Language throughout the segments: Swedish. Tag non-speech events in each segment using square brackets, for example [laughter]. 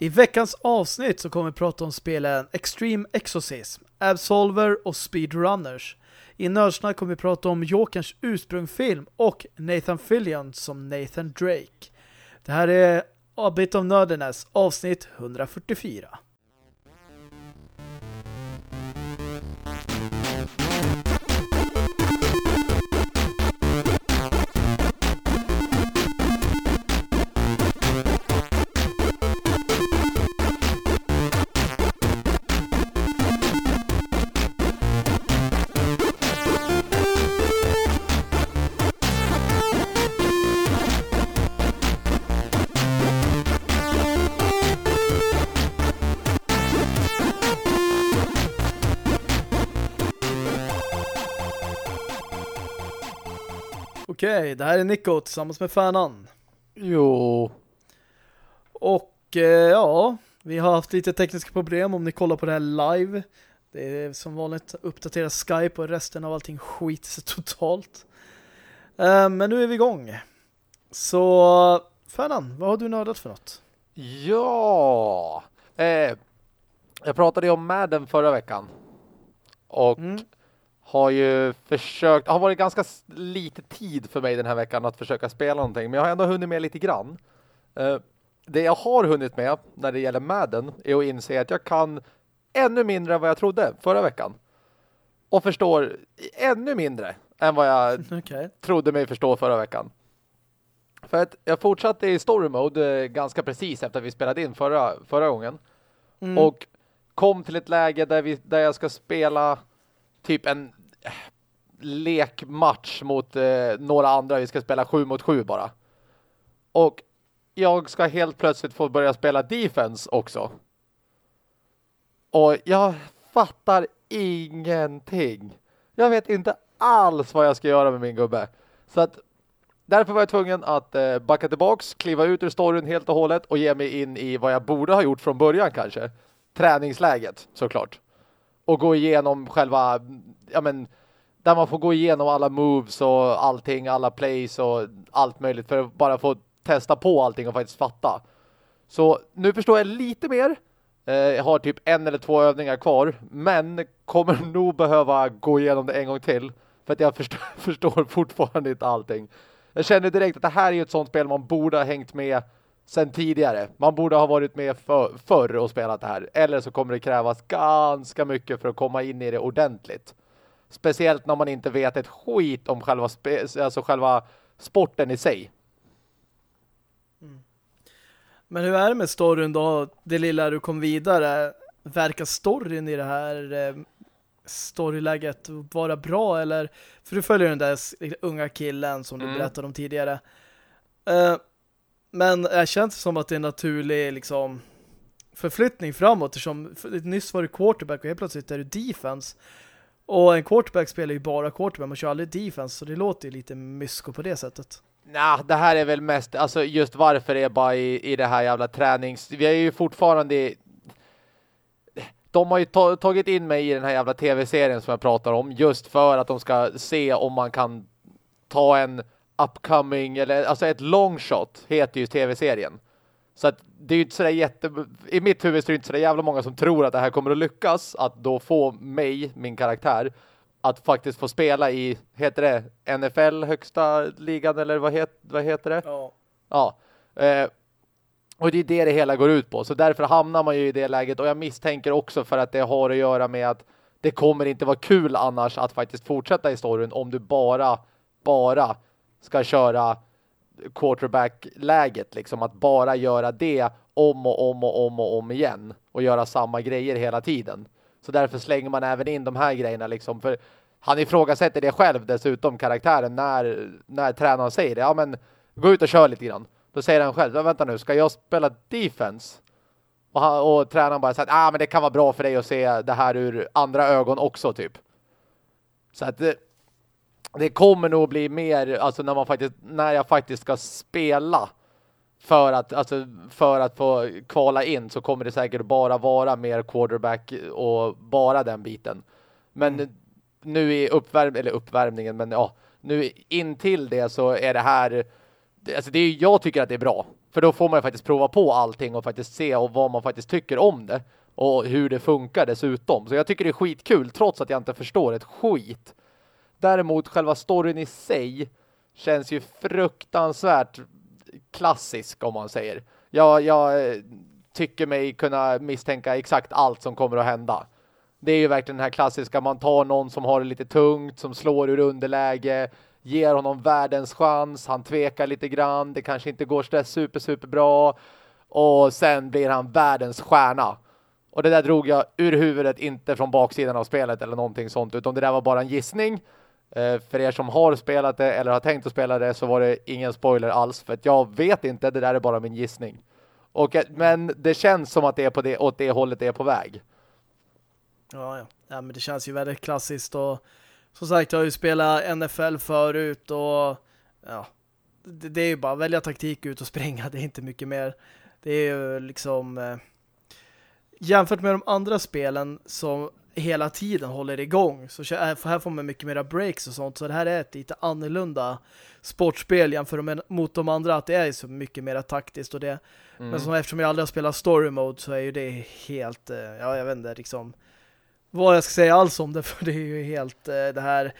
I veckans avsnitt så kommer vi prata om spelen Extreme Exorcism, Absolver och Speedrunners. I Nördsnack kommer vi prata om Jokerns ursprungfilm och Nathan Fillion som Nathan Drake. Det här är A Bit of Nerdiness, avsnitt 144. Okej, det här är Nico tillsammans med Fanan. Jo. Och eh, ja, vi har haft lite tekniska problem om ni kollar på det här live. Det är som vanligt uppdatera Skype och resten av allting skit sig [laughs] totalt. Eh, men nu är vi igång. Så Fanan, vad har du nördat för något? Ja. Eh, jag pratade ju om Madden förra veckan. Och mm har ju försökt, har varit ganska lite tid för mig den här veckan att försöka spela någonting. Men jag har ändå hunnit med lite grann. Uh, det jag har hunnit med när det gäller Madden är att inse att jag kan ännu mindre än vad jag trodde förra veckan. Och förstår ännu mindre än vad jag [laughs] okay. trodde mig förstå förra veckan. För att jag fortsatte i story mode eh, ganska precis efter att vi spelade in förra, förra gången. Mm. Och kom till ett läge där, vi, där jag ska spela typ en lekmatch mot eh, några andra. Vi ska spela sju mot sju bara. Och jag ska helt plötsligt få börja spela defense också. Och jag fattar ingenting. Jag vet inte alls vad jag ska göra med min gubbe. Så att därför var jag tvungen att eh, backa tillbaks, kliva ut ur storyn helt och hållet och ge mig in i vad jag borde ha gjort från början kanske. Träningsläget, såklart. Och gå igenom själva, ja men där man får gå igenom alla moves och allting, alla plays och allt möjligt för att bara få testa på allting och faktiskt fatta. Så nu förstår jag lite mer. Eh, jag har typ en eller två övningar kvar, men kommer [laughs] nog behöva gå igenom det en gång till för att jag förstår, [laughs] förstår fortfarande inte allting. Jag känner direkt att det här är ett sånt spel man borde ha hängt med sen tidigare. Man borde ha varit med för, förr och spelat det här. Eller så kommer det krävas ganska mycket för att komma in i det ordentligt. Speciellt när man inte vet ett skit om själva, alltså själva sporten i sig. Mm. Men hur är det med storyn då? Det lilla du kom vidare. Verkar storyn i det här eh, storyläget vara bra? Eller, för du följer den där unga killen som du mm. berättade om tidigare. Uh, men eh, det känns som att det är en naturlig liksom, förflyttning framåt. Eftersom nyss var du quarterback och helt plötsligt är du defense. Och en quarterback spelar ju bara quarterback, man kör aldrig defense så det låter ju lite mysko på det sättet. Nej, det här är väl mest, alltså just varför är bara i, i det här jävla tränings... Vi är ju fortfarande... De har ju tagit in mig i den här jävla tv-serien som jag pratar om just för att de ska se om man kan ta en upcoming, eller alltså ett long shot heter ju tv-serien. Så att det är ju inte sådär jätte... I mitt huvud så är det inte sådär jävla många som tror att det här kommer att lyckas. Att då få mig, min karaktär, att faktiskt få spela i, heter det NFL högsta ligan eller vad, het, vad heter det? Ja. Ja. Eh, och det är det det hela går ut på. Så därför hamnar man ju i det läget. Och jag misstänker också för att det har att göra med att det kommer inte vara kul annars att faktiskt fortsätta i storyn om du bara, bara ska köra quarterback-läget. Liksom att bara göra det om och om och om och om igen. Och göra samma grejer hela tiden. Så därför slänger man även in de här grejerna liksom. För han ifrågasätter det själv dessutom, karaktären, när, när tränaren säger det. Ja men, gå ut och kör lite grann. Då säger han själv, vänta nu, ska jag spela defense? Och, han, och tränaren bara säger, ah men det kan vara bra för dig att se det här ur andra ögon också typ. Så att eh, det kommer nog bli mer alltså när man faktiskt när jag faktiskt ska spela för att alltså för att få kvala in så kommer det säkert bara vara mer quarterback och bara den biten. Men mm. nu i uppvärm eller uppvärmningen men ja, nu in till det så är det här alltså det är jag tycker att det är bra För då får man ju faktiskt prova på allting och faktiskt se och vad man faktiskt tycker om det. Och hur det funkar dessutom. Så jag tycker det är skitkul trots att jag inte förstår ett skit. Däremot själva storyn i sig känns ju fruktansvärt klassisk om man säger. Jag, jag eh, tycker mig kunna misstänka exakt allt som kommer att hända. Det är ju verkligen den här klassiska, man tar någon som har det lite tungt, som slår ur underläge, ger honom världens chans, han tvekar lite grann, det kanske inte går så super super bra och sen blir han världens stjärna. Och det där drog jag ur huvudet, inte från baksidan av spelet eller någonting sånt, utan det där var bara en gissning. Eh, för er som har spelat det eller har tänkt att spela det så var det ingen spoiler alls, för att jag vet inte, det där är bara min gissning. Och, eh, men det känns som att det är på det, åt det hållet det är på väg. Ja, ja. ja men det känns ju väldigt klassiskt och som sagt, jag har ju spelat NFL förut och ja, det, det är ju bara att välja taktik ut och springa, det är inte mycket mer. Det är ju liksom eh, jämfört med de andra spelen som hela tiden håller igång så här får man mycket mera breaks och sånt så det här är ett lite annorlunda sportspel jämfört med mot de andra att det är så mycket mer taktiskt och det mm. men som eftersom jag aldrig har spelat story mode så är ju det helt eh, ja jag vet inte liksom vad jag ska säga alls om det [laughs] för det är ju helt eh, det här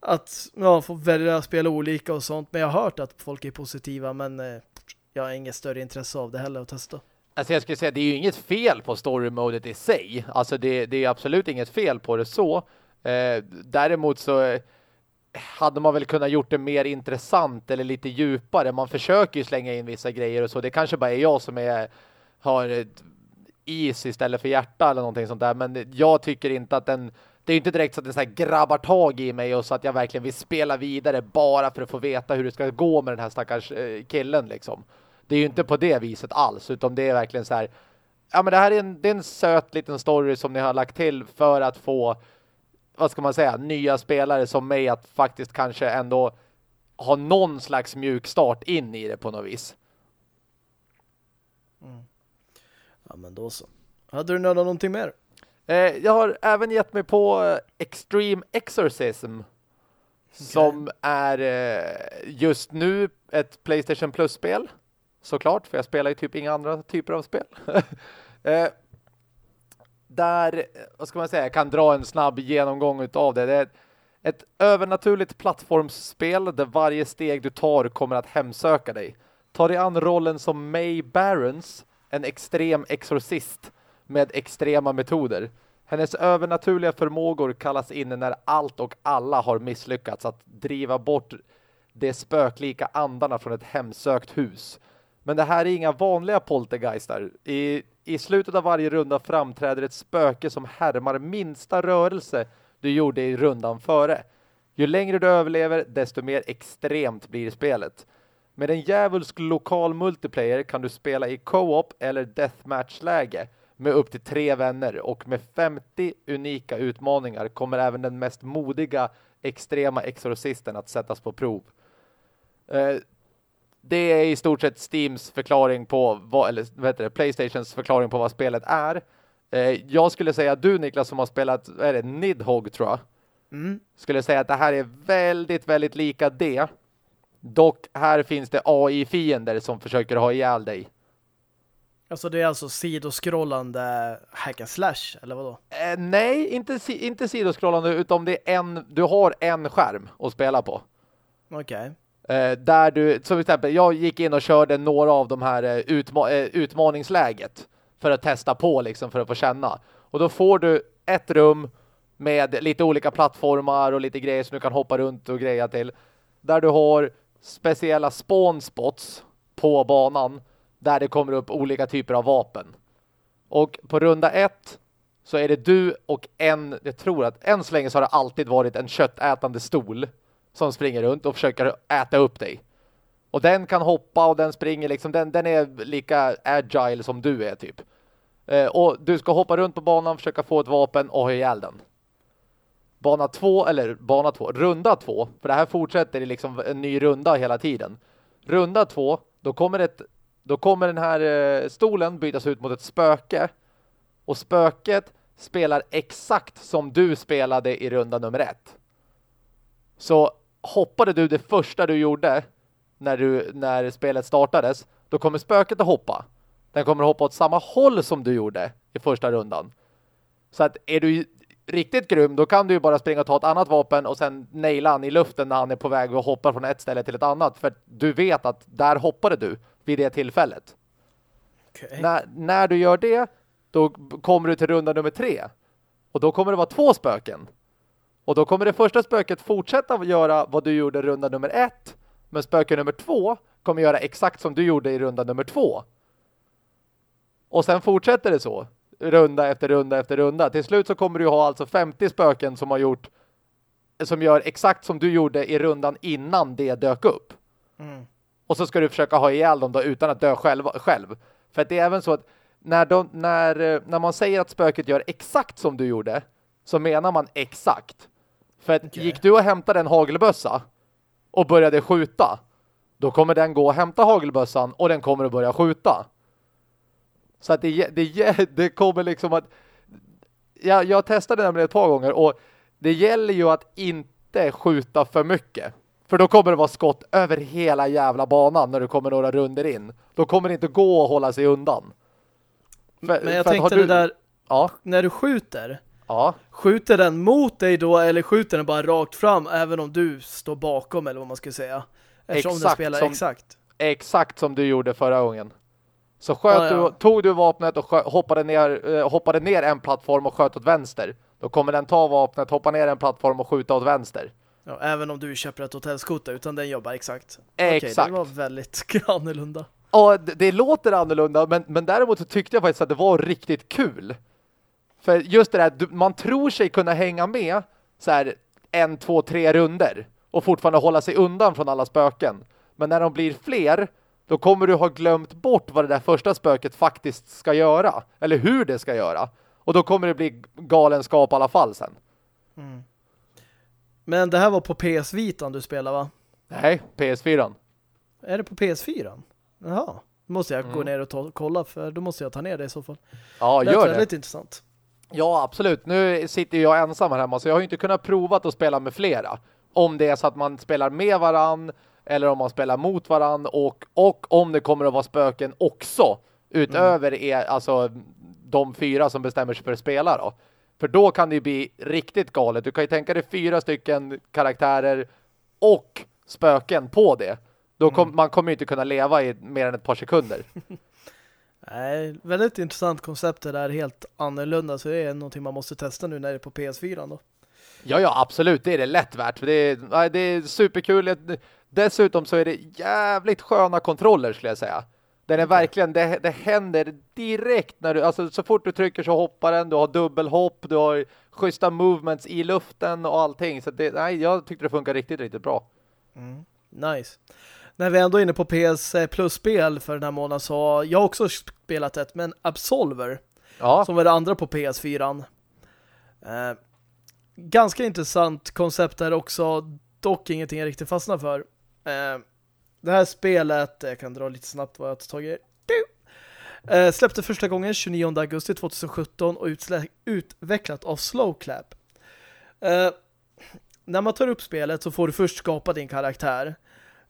att ja, få välja att spela olika och sånt men jag har hört att folk är positiva men eh, jag har inget större intresse av det heller att testa. Alltså jag skulle säga, det är ju inget fel på story-modet i sig. Alltså det, det, är absolut inget fel på det så. Eh, däremot så eh, hade man väl kunnat gjort det mer intressant eller lite djupare. Man försöker ju slänga in vissa grejer och så. Det kanske bara är jag som är, har is istället för hjärta eller någonting sånt där. Men jag tycker inte att den... Det är inte direkt så att den så här grabbar tag i mig och så att jag verkligen vill spela vidare bara för att få veta hur det ska gå med den här stackars eh, killen liksom. Det är ju inte på det viset alls utan det är verkligen så här ja men det här är en, det är en söt liten story som ni har lagt till för att få vad ska man säga, nya spelare som mig att faktiskt kanske ändå ha någon slags mjuk start in i det på något vis. Mm. Ja men då så. Hade du nördat någonting mer? Eh, jag har även gett mig på eh, Extreme Exorcism okay. som är eh, just nu ett Playstation Plus-spel såklart, för jag spelar ju typ inga andra typer av spel. [laughs] eh, där, vad ska man säga, jag kan dra en snabb genomgång utav det. Det är ett övernaturligt plattformsspel där varje steg du tar kommer att hemsöka dig. Ta dig an rollen som May Barons, en extrem exorcist med extrema metoder. Hennes övernaturliga förmågor kallas in när allt och alla har misslyckats att driva bort de spöklika andarna från ett hemsökt hus. Men det här är inga vanliga poltergeistar. I, I slutet av varje runda framträder ett spöke som härmar minsta rörelse du gjorde i rundan före. Ju längre du överlever, desto mer extremt blir spelet. Med en djävulsk lokal multiplayer kan du spela i co-op eller deathmatch-läge med upp till tre vänner och med 50 unika utmaningar kommer även den mest modiga extrema exorcisten att sättas på prov. Eh, det är i stort sett Steams förklaring på vad, eller vad heter det, Playstations förklaring på vad spelet är. Eh, jag skulle säga att du Niklas som har spelat, är det, Nidhogg tror jag. Mm. Skulle säga att det här är väldigt, väldigt lika det. Dock här finns det AI-fiender som försöker ha ihjäl dig. Alltså det är alltså sidoskrollande hack and slash, eller vadå? Eh, nej, inte, inte sidoskrollande utan det är en, du har en skärm att spela på. Okej. Okay. Eh, där du, som exempel, jag gick in och körde några av de här eh, utma eh, utmaningsläget för att testa på liksom, för att få känna. Och då får du ett rum med lite olika plattformar och lite grejer som du kan hoppa runt och greja till. Där du har speciella spawnspots på banan där det kommer upp olika typer av vapen. Och på runda ett så är det du och en, jag tror att än så länge så har det alltid varit en köttätande stol som springer runt och försöker äta upp dig. Och den kan hoppa och den springer liksom, den, den är lika agile som du är typ. Eh, och du ska hoppa runt på banan, försöka få ett vapen och ha ihjäl den. Bana två, eller bana två, runda två, för det här fortsätter i liksom en ny runda hela tiden. Runda två, då kommer, ett, då kommer den här eh, stolen bytas ut mot ett spöke. Och spöket spelar exakt som du spelade i runda nummer ett. Så hoppade du det första du gjorde när, du, när spelet startades, då kommer spöket att hoppa. Den kommer att hoppa åt samma håll som du gjorde i första rundan. Så att är du riktigt grym, då kan du ju bara springa och ta ett annat vapen och sen naila han i luften när han är på väg och hoppar från ett ställe till ett annat. För du vet att där hoppade du vid det tillfället. Okay. När, när du gör det, då kommer du till runda nummer tre. Och då kommer det vara två spöken. Och då kommer det första spöket fortsätta göra vad du gjorde i runda nummer ett. Men spöke nummer två kommer göra exakt som du gjorde i runda nummer två. Och sen fortsätter det så. Runda efter runda efter runda. Till slut så kommer du ha alltså 50 spöken som har gjort som gör exakt som du gjorde i rundan innan det dök upp. Mm. Och så ska du försöka ha ihjäl dem då utan att dö själv. själv. För det är även så att när, de, när, när man säger att spöket gör exakt som du gjorde så menar man exakt. För att okay. gick du och hämtade en hagelbössa och började skjuta då kommer den gå och hämta hagelbössan och den kommer att börja skjuta. Så att det, det, [laughs] det kommer liksom att jag, jag testade nämligen ett par gånger och det gäller ju att inte skjuta för mycket. För då kommer det vara skott över hela jävla banan när du kommer några runder in. Då kommer det inte gå att hålla sig undan. För, Men jag tänkte du... det där, ja. när du skjuter, ja. skjuter den mot dig då eller skjuter den bara rakt fram även om du står bakom eller vad man ska säga? Eftersom exakt den spelar som, exakt. Exakt som du gjorde förra gången. Så sköt ah, ja. du, tog du vapnet och sköt, hoppade, ner, eh, hoppade ner en plattform och sköt åt vänster. Då kommer den ta vapnet, hoppa ner en plattform och skjuta åt vänster. Ja, även om du köper ett hotellskota utan den jobbar exakt. Exakt. Okej, det var väldigt [laughs] annorlunda. Ja, det, det, låter annorlunda men, men däremot så tyckte jag faktiskt att det var riktigt kul. För just det där, man tror sig kunna hänga med så här en, två, tre runder och fortfarande hålla sig undan från alla spöken. Men när de blir fler då kommer du ha glömt bort vad det där första spöket faktiskt ska göra. Eller hur det ska göra. Och då kommer det bli galenskap i alla fall sen. Mm. Men det här var på PS Vitan du spelar va? Nej, PS4. Är det på PS4? Jaha. Då måste jag mm. gå ner och ta, kolla för då måste jag ta ner det i så fall. Ja, det gör det. lite intressant. Ja, absolut. Nu sitter jag ensam här hemma så jag har inte kunnat prova att spela med flera. Om det är så att man spelar med varann eller om man spelar mot varann och, och om det kommer att vara spöken också utöver mm. er, alltså de fyra som bestämmer sig för att spela då. För då kan det ju bli riktigt galet. Du kan ju tänka dig fyra stycken karaktärer och spöken på det. Då kom, mm. man kommer ju inte kunna leva i mer än ett par sekunder. [laughs] Nej, väldigt intressant koncept det där, helt annorlunda. Så det är någonting man måste testa nu när det är på PS4 då. Ja, ja, absolut. Det är det lätt värt. För det är, det är superkul. Dessutom så är det jävligt sköna kontroller skulle jag säga. Den är verkligen, det, det händer direkt när du, alltså så fort du trycker så hoppar den, du har dubbelhopp, du har schyssta movements i luften och allting. Så det, nej, jag tyckte det funkar riktigt, riktigt bra. Mm. Nice. När vi ändå är inne på PS Plus-spel för den här månaden så har jag också spelat ett, men Absolver. Ja. Som var det andra på PS4. Eh, ganska intressant koncept där också. Dock ingenting jag riktigt fastnar för. Eh, det här spelet, jag kan dra lite snabbt vad jag har tagit. Eh, släppte första gången 29 augusti 2017 och utvecklat av Slowclap. Eh, när man tar upp spelet så får du först skapa din karaktär.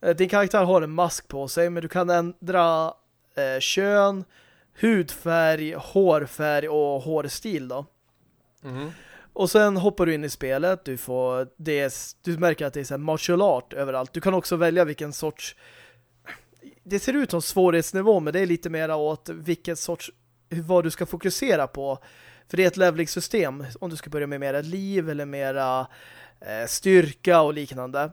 Eh, din karaktär har en mask på sig men du kan ändra eh, kön, hudfärg, hårfärg och hårstil då. Mm. Och sen hoppar du in i spelet, du får det, du märker att det är så här martial art överallt. Du kan också välja vilken sorts det ser ut som svårighetsnivå men det är lite mer åt vilken sorts vad du ska fokusera på. För det är ett leveling-system om du ska börja med mera liv eller mera eh, styrka och liknande.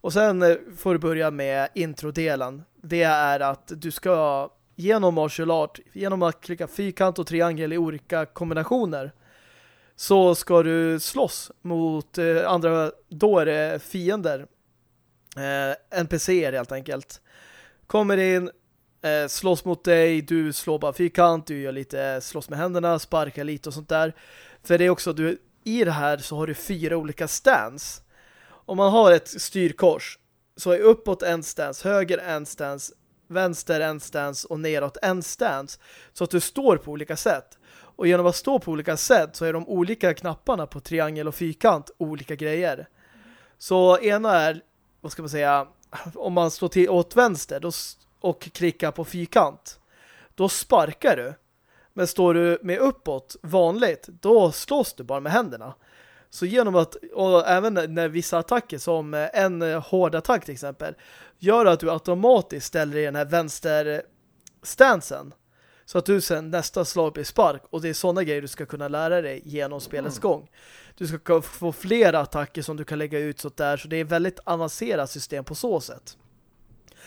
Och sen eh, får du börja med introdelen. Det är att du ska genom martial art, genom att klicka fyrkant och triangel i olika kombinationer så ska du slåss mot eh, andra, då är det fiender. Eh, NPCer helt enkelt. Kommer in, eh, slåss mot dig, du slår bara fyrkant, du gör lite eh, slåss med händerna, sparkar lite och sånt där. För det är också, du, i det här så har du fyra olika stance. Om man har ett styrkors så är uppåt en stance, höger en stance, vänster en stance och neråt en stance. Så att du står på olika sätt. Och genom att stå på olika sätt så är de olika knapparna på triangel och fyrkant olika grejer. Så ena är, vad ska man säga, om man står till åt vänster då och klickar på fyrkant, då sparkar du. Men står du med uppåt vanligt, då slås du bara med händerna. Så genom att, och även när vissa attacker som en hård attack till exempel, gör att du automatiskt ställer i den här vänster stansen. Så att du sen nästa slag blir spark. Och det är sådana grejer du ska kunna lära dig genom spelets mm. gång. Du ska få flera attacker som du kan lägga ut så där. Så det är väldigt avancerat system på så sätt.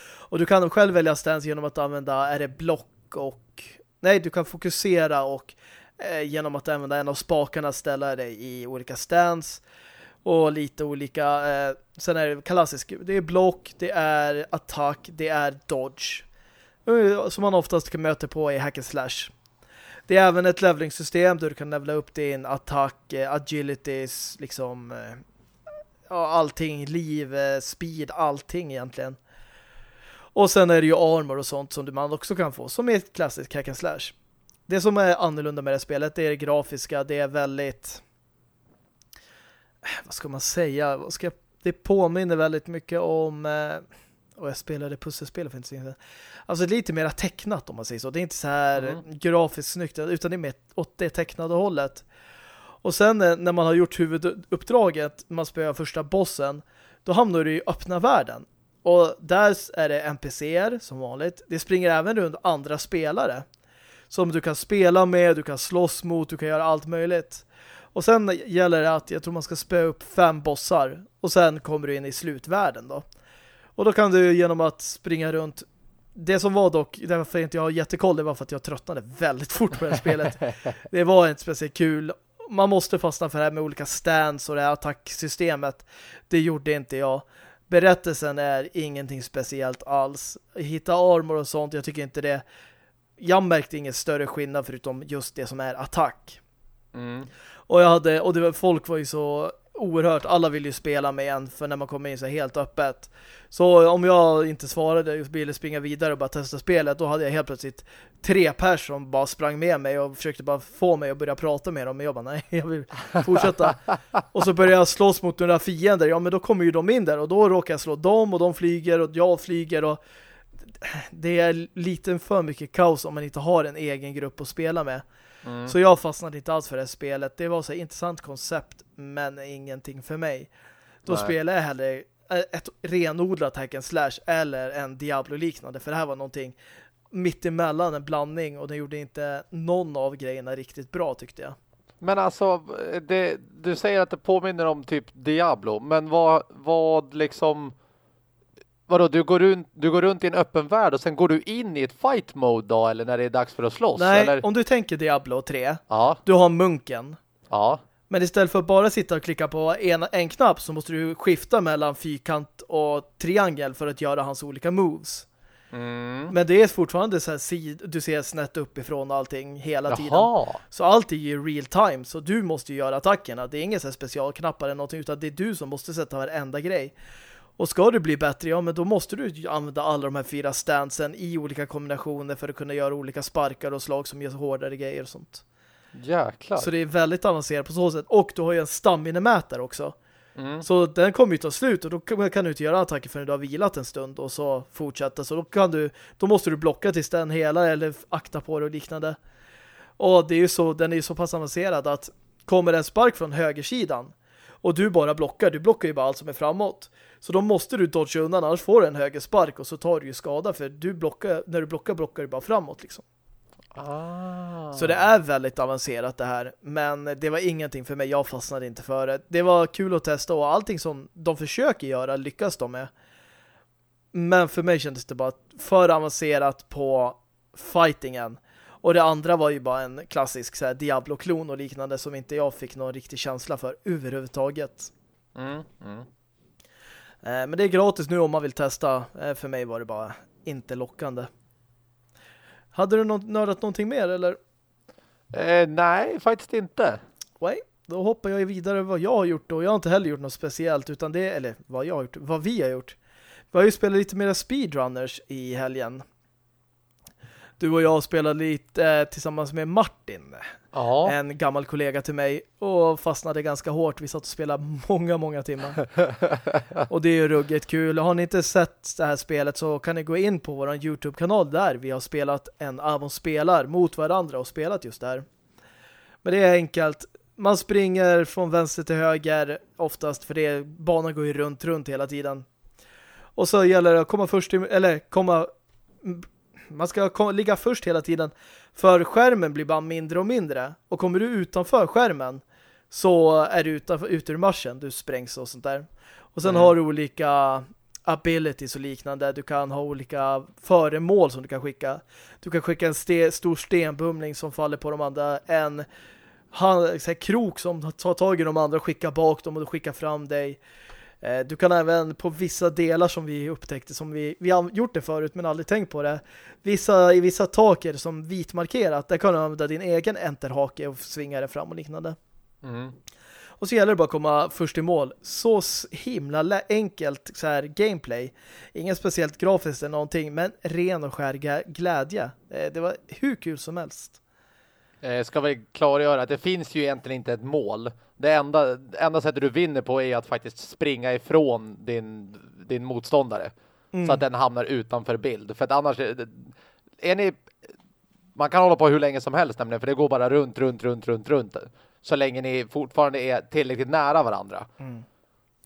Och du kan själv välja stance genom att använda är det block och nej, du kan fokusera och eh, Eh, genom att använda en av spakarna ställa dig i olika stance och lite olika eh, sen är det klassiskt, det är block, det är attack, det är dodge eh, som man oftast kan möta på i hack and slash. Det är även ett levelingsystem där du kan levla upp din attack, eh, agilities, liksom eh, ja, allting, liv, speed, allting egentligen. Och sen är det ju armor och sånt som man också kan få, som är ett klassiskt hack and slash. Det som är annorlunda med det spelet, det är det grafiska, det är väldigt vad ska man säga? Vad ska jag, det påminner väldigt mycket om eh, och jag spelade pusselspel för inte så länge Alltså lite mer tecknat om man säger så. Det är inte så här mm. grafiskt snyggt utan det är mer åt det tecknade hållet. Och sen eh, när man har gjort huvuduppdraget, man spöar första bossen, då hamnar du i öppna världen. Och där är det NPCer som vanligt. Det springer även runt andra spelare som du kan spela med, du kan slåss mot, du kan göra allt möjligt. Och sen gäller det att jag tror man ska spöa upp fem bossar och sen kommer du in i slutvärlden då. Och då kan du genom att springa runt det som var dock, därför inte jag har jättekoll, det var för att jag tröttnade väldigt fort på det här spelet. [laughs] Det var inte speciellt kul. Man måste fastna för det här med olika stands och det här attacksystemet. Det gjorde inte jag. Berättelsen är ingenting speciellt alls. Hitta armor och sånt, jag tycker inte det. Jag märkte ingen större skillnad förutom just det som är attack. Mm. Och jag hade, och det var, folk var ju så oerhört, alla vill ju spela med en för när man kommer in så helt öppet. Så om jag inte svarade och ville springa vidare och bara testa spelet, då hade jag helt plötsligt tre pers som bara sprang med mig och försökte bara få mig att börja prata med dem. Men jag bara, nej, jag vill fortsätta. [laughs] och så började jag slåss mot några fiender. Ja, men då kommer ju de in där och då råkar jag slå dem och de flyger och jag flyger och det är lite för mycket kaos om man inte har en egen grupp att spela med. Mm. Så jag fastnade inte alls för det spelet. Det var så intressant koncept men ingenting för mig. Då Nej. spelar jag hellre ett renodlat hack and slash eller en Diablo-liknande. För det här var någonting mittemellan en blandning och den gjorde inte någon av grejerna riktigt bra tyckte jag. Men alltså, det, du säger att det påminner om typ Diablo, men vad, vad liksom Vadå, du går, runt, du går runt i en öppen värld och sen går du in i ett fight mode då, eller när det är dags för att slåss? Nej, eller? om du tänker Diablo 3, ja. du har munken. Ja. Men istället för att bara sitta och klicka på en, en knapp så måste du skifta mellan fyrkant och triangel för att göra hans olika moves. Mm. Men det är fortfarande så här, du ser snett uppifrån allting hela Jaha. tiden. Så allt är ju real time, så du måste ju göra attackerna. Det är inga så specialknappar eller någonting, utan det är du som måste sätta varenda grej. Och ska du bli bättre, ja men då måste du använda alla de här fyra stansen i olika kombinationer för att kunna göra olika sparkar och slag som ger hårdare grejer och sånt. Jäklar. Så det är väldigt avancerat på så sätt. Och du har ju en stamminemätare också. Mm. Så den kommer ju ta slut och då kan du inte göra attacker förrän du har vilat en stund och så fortsätta. Så då kan du, då måste du blocka tills den hela eller akta på det och liknande. Och det är ju så, den är ju så pass avancerad att kommer en spark från högersidan och du bara blockar, du blockar ju bara allt som är framåt. Så då måste du dodga undan, annars får du en höger spark och så tar du ju skada för du blockar, när du blockar blockar du bara framåt liksom. Ah. Så det är väldigt avancerat det här. Men det var ingenting för mig. Jag fastnade inte för det. Det var kul att testa och allting som de försöker göra lyckas de med. Men för mig kändes det bara för avancerat på fightingen. Och det andra var ju bara en klassisk Diablo-klon och liknande som inte jag fick någon riktig känsla för överhuvudtaget. Mm, mm. Eh, men det är gratis nu om man vill testa. Eh, för mig var det bara inte lockande. Hade du nördat någonting mer eller? Eh, nej, faktiskt inte. Nej, då hoppar jag vidare vad jag har gjort och jag har inte heller gjort något speciellt utan det, eller vad jag har gjort, vad vi har gjort. Vi har ju spelat lite mer speedrunners i helgen. Du och jag spelade lite tillsammans med Martin. Ja. En gammal kollega till mig och fastnade ganska hårt. Vi satt och spelade många, många timmar. [laughs] och det är ju ruggigt kul. Har ni inte sett det här spelet så kan ni gå in på vår Youtube-kanal där vi har spelat en Avon spelar mot varandra och spelat just där. Men det är enkelt. Man springer från vänster till höger oftast för det banan går ju runt, runt hela tiden. Och så gäller det att komma först till, eller komma man ska ligga först hela tiden för skärmen blir bara mindre och mindre. Och kommer du utanför skärmen så är du utanför, ut ur marschen. Du sprängs och sånt där. Och sen mm. har du olika abilities och liknande. Du kan ha olika föremål som du kan skicka. Du kan skicka en ste stor stenbumling som faller på de andra. En han, så här, krok som tar tag i de andra och skickar bak dem och skickar fram dig. Eh, du kan även på vissa delar som vi upptäckte som vi, vi har gjort det förut men aldrig tänkt på det. Vissa, I vissa taker som vitmarkerat där kan du använda din egen enterhake och svinga det fram och liknande. Mm. Och så gäller det bara att komma först i mål. Så himla enkelt så här gameplay. Inget speciellt grafiskt eller någonting men ren och skär glädje. Eh, det var hur kul som helst. Eh, ska vi klargöra att det finns ju egentligen inte ett mål. Det enda, enda sättet du vinner på är att faktiskt springa ifrån din, din motståndare. Mm. Så att den hamnar utanför bild. För att annars är, är ni... Man kan hålla på hur länge som helst nämligen. För det går bara runt, runt, runt, runt, runt. Så länge ni fortfarande är tillräckligt nära varandra. Mm.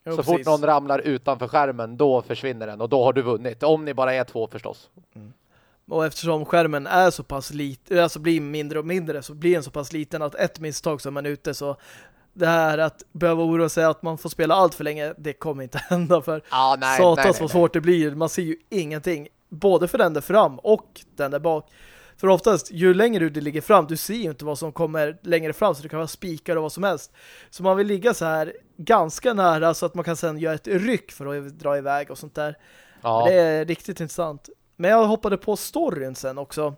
Jo, så precis. fort någon ramlar utanför skärmen, då försvinner den. Och då har du vunnit. Om ni bara är två förstås. Mm. Och eftersom skärmen är så pass liten, alltså blir mindre och mindre så blir den så pass liten att ett misstag är man ute så det här att behöva oroa sig att man får spela allt för länge, det kommer inte [laughs] hända för ah, nej, satans vad svårt det blir. Man ser ju ingenting, både för den där fram och den där bak. För oftast, ju längre du ligger fram, du ser ju inte vad som kommer längre fram, så det kan vara spikar och vad som helst. Så man vill ligga så här ganska nära så att man kan sedan göra ett ryck för att dra iväg och sånt där. Ja. Det är riktigt intressant. Men jag hoppade på storyn sen också.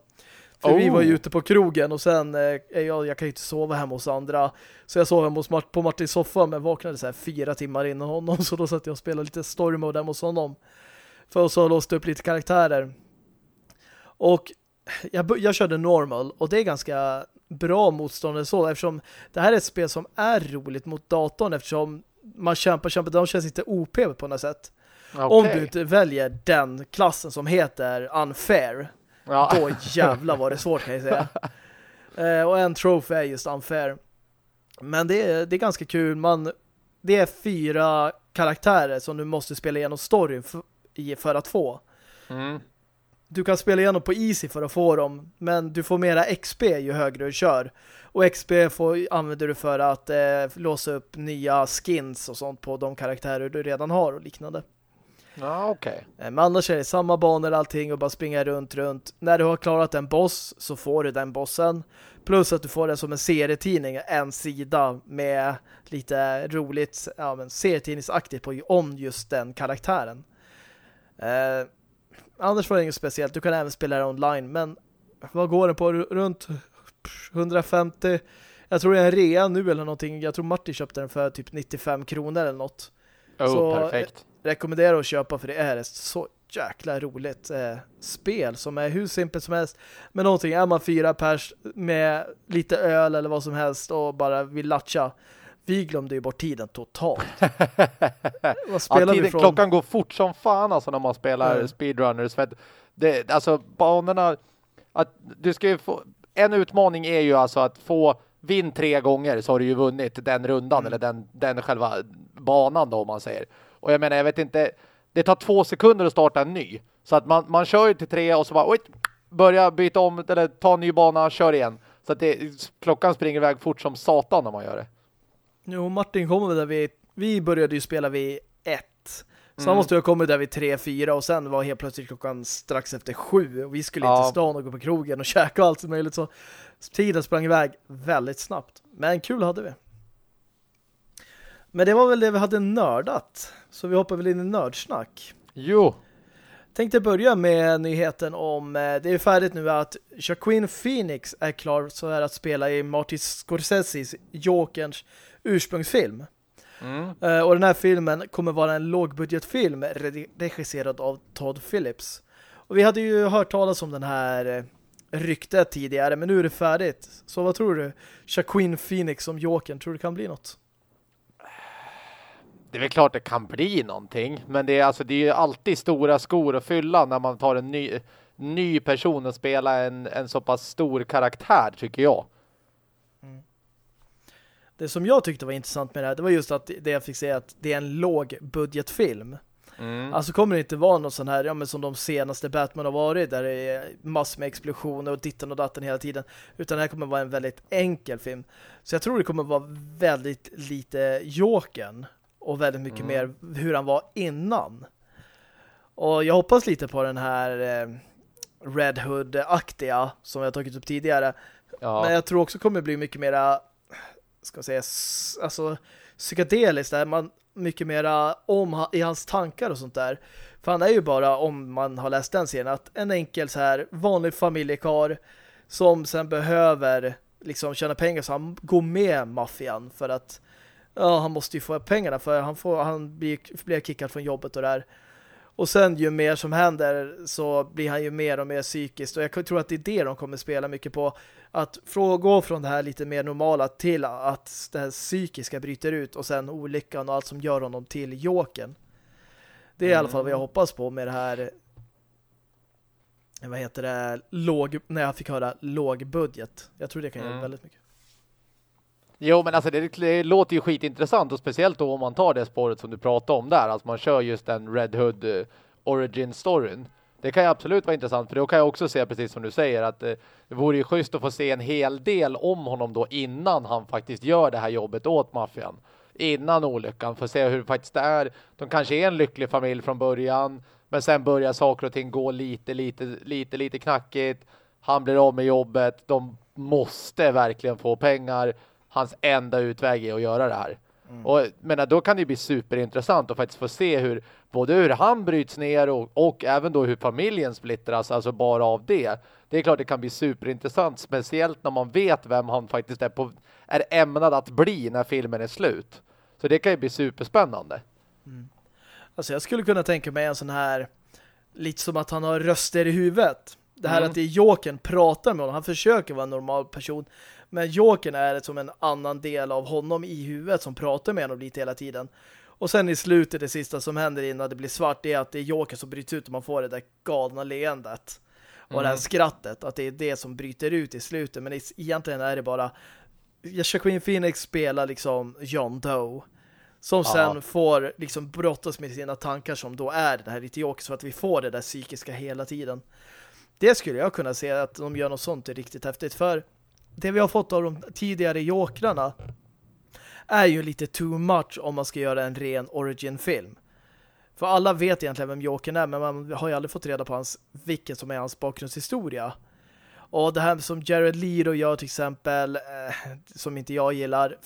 För oh. vi var ju ute på krogen och sen, eh, jag, jag kan ju inte sova hemma hos andra. Så jag sov hemma hos Mart på Martins soffa men vaknade så här fyra timmar innan honom. [laughs] Så då satt jag och spelade lite story mode hemma hos honom. För att så låste upp lite karaktärer. Och jag, jag körde normal och det är ganska bra motstånd så eftersom det här är ett spel som är roligt mot datorn eftersom man kämpar, kämpar, de känns inte OP på något sätt. Okay. Om du inte väljer den klassen som heter Unfair. Ja. Då jävla var det svårt kan jag säga. [laughs] eh, och en trophy är just Unfair. Men det är, det är ganska kul. Man, det är fyra karaktärer som du måste spela igenom storyn för, för att få. Mm. Du kan spela igenom på easy för att få dem. Men du får mera XP ju högre du kör. Och XP får, använder du för att eh, låsa upp nya skins och sånt på de karaktärer du redan har och liknande. Okej. Okay. Eh, men annars är det samma banor allting och bara springa runt, runt. När du har klarat en boss så får du den bossen. Plus att du får den som en serietidning, en sida med lite roligt, ja men serietidningsaktigt på om just den karaktären. Eh, annars var det inget speciellt. Du kan även spela det online, men vad går den på? Runt 150? Jag tror det är en rea nu eller någonting. Jag tror Martin köpte den för typ 95 kronor eller något. Oh, så, perfekt rekommenderar att köpa för det är ett så jäkla roligt eh, spel som är hur simpelt som helst. Men någonting, är man fyra pers med lite öl eller vad som helst och bara vill latcha. Vi glömde ju bort tiden totalt. [laughs] vad spelar ja, tiden, vi från? Klockan går fort som fan alltså när man spelar mm. speedrunners. För det, alltså banorna att du ska ju få, en utmaning är ju alltså att få vinn tre gånger så har du ju vunnit den rundan mm. eller den, den själva banan då om man säger. Och jag menar, jag vet inte, det tar två sekunder att starta en ny. Så att man, man kör ju till tre och så bara, oj, börja byta om eller ta en ny bana, kör igen. Så att det, klockan springer iväg fort som satan när man gör det. Jo, Martin kommer där vi, vi började ju spela vid ett. Så mm. han måste ha kommit där vid tre, fyra och sen var helt plötsligt klockan strax efter sju och vi skulle ja. inte stan och gå på krogen och [laughs] käka och allt som möjligt så tiden sprang iväg väldigt snabbt. Men kul hade vi. Men det var väl det vi hade nördat. Så vi hoppar väl in i nördsnack. Jo. Tänkte börja med nyheten om, eh, det är färdigt nu att Joaquin Phoenix är klar så här att spela i Martin Scorseses Jokerns ursprungsfilm. Mm. Uh, och den här filmen kommer vara en rykte tidigare, men nu är det färdigt. Så vad tror du? Shaquin Phoenix som Jokern, tror du det kan bli något? Det är väl klart det kan bli någonting, men det är alltså det är ju alltid stora skor att fylla när man tar en ny, ny person och spelar en, en så pass stor karaktär, tycker jag. Mm. Det som jag tyckte var intressant med det här, det var just att det jag fick säga att det är en låg budgetfilm. Mm. Alltså kommer det inte vara någon sån här, ja men som de senaste Batman har varit, där det är massor med explosioner och ditten och datten hela tiden. Utan det här kommer vara en väldigt enkel film. Så jag tror det kommer vara väldigt lite Jokern och väldigt mycket mm. mer hur han var innan. Och jag hoppas lite på den här eh, Red Hood-aktiga som jag tagit upp tidigare. Ja. Men jag tror också kommer bli mycket mera ska jag säga, alltså psykedeliskt där man mycket mera om i hans tankar och sånt där. För han är ju bara, om man har läst den serien, att en enkel så här vanlig familjekar som sen behöver liksom tjäna pengar så han går med maffian för att ja, han måste ju få pengarna för han, får, han blir, blir kickad från jobbet och där. Och sen ju mer som händer så blir han ju mer och mer psykiskt och jag tror att det är det de kommer spela mycket på att gå från det här lite mer normala till att det här psykiska bryter ut och sen olyckan och allt som gör honom till joken. Det är mm. i alla fall vad jag mm. hoppas på med det här vad heter det låg, när jag fick höra låg budget. Jag tror det kan mm. göra väldigt mycket. Jo, men alltså det, det, låter ju skitintressant och speciellt då om man tar det spåret som du pratade om där. Alltså man kör just den Red Hood uh, origin-storyn. Det kan ju absolut vara intressant för då kan jag också se precis som du säger att eh, det vore ju schysst att få se en hel del om honom då innan han faktiskt gör det här jobbet åt maffian. Innan olyckan, för att se hur det faktiskt är. De kanske är en lycklig familj från början men sen börjar saker och ting gå lite, lite, lite, lite knackigt. Han blir av med jobbet. De måste verkligen få pengar. Hans enda utväg är att göra det här. Mm. Och men då kan det bli superintressant att faktiskt få se hur både hur han bryts ner och, och även då hur familjen splittras, alltså bara av det. Det är klart det kan bli superintressant, speciellt när man vet vem han faktiskt är, på, är ämnad att bli när filmen är slut. Så det kan ju bli superspännande. Mm. Alltså jag skulle kunna tänka mig en sån här lite som att han har röster i huvudet. Det här mm. att det är Jokern pratar med honom. Han försöker vara en normal person. Men Jokern är som en annan del av honom i huvudet som pratar med honom lite hela tiden. Och sen i slutet, det sista som händer innan det blir svart, det är att det är Joker som bryts ut och man får det där galna leendet. Och mm. det här mm. skrattet, att det är det som bryter ut i slutet. Men egentligen är det bara Joaquin Phoenix spelar liksom John Doe. Som sen ja. får liksom brottas med sina tankar som då är det här lite Joker så att vi får det där psykiska hela tiden. Det skulle jag kunna se att de gör något sånt riktigt häftigt. För det vi har fått av de tidigare Jokrarna är ju lite too much om man ska göra en ren origin-film. För alla vet egentligen vem Jokern är, men man har ju aldrig fått reda på hans, vilken som är hans bakgrundshistoria. Och det här som Jared Leto gör till exempel, eh, som inte jag gillar,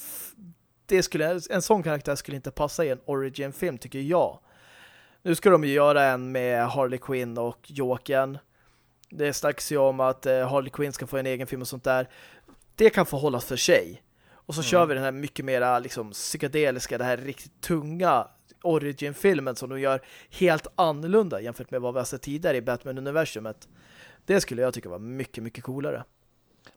det skulle, en sån karaktär skulle inte passa i en origin-film tycker jag. Nu ska de ju göra en med Harley Quinn och Jokern. Det snackas ju om att eh, Harley Quinn ska få en egen film och sånt där. Det kan få hållas för sig. Och så mm. kör vi den här mycket mera liksom, psykedeliska, det här riktigt tunga origin-filmen som de gör helt annorlunda jämfört med vad vi har sett tidigare i Batman-universumet. Det skulle jag tycka var mycket, mycket coolare.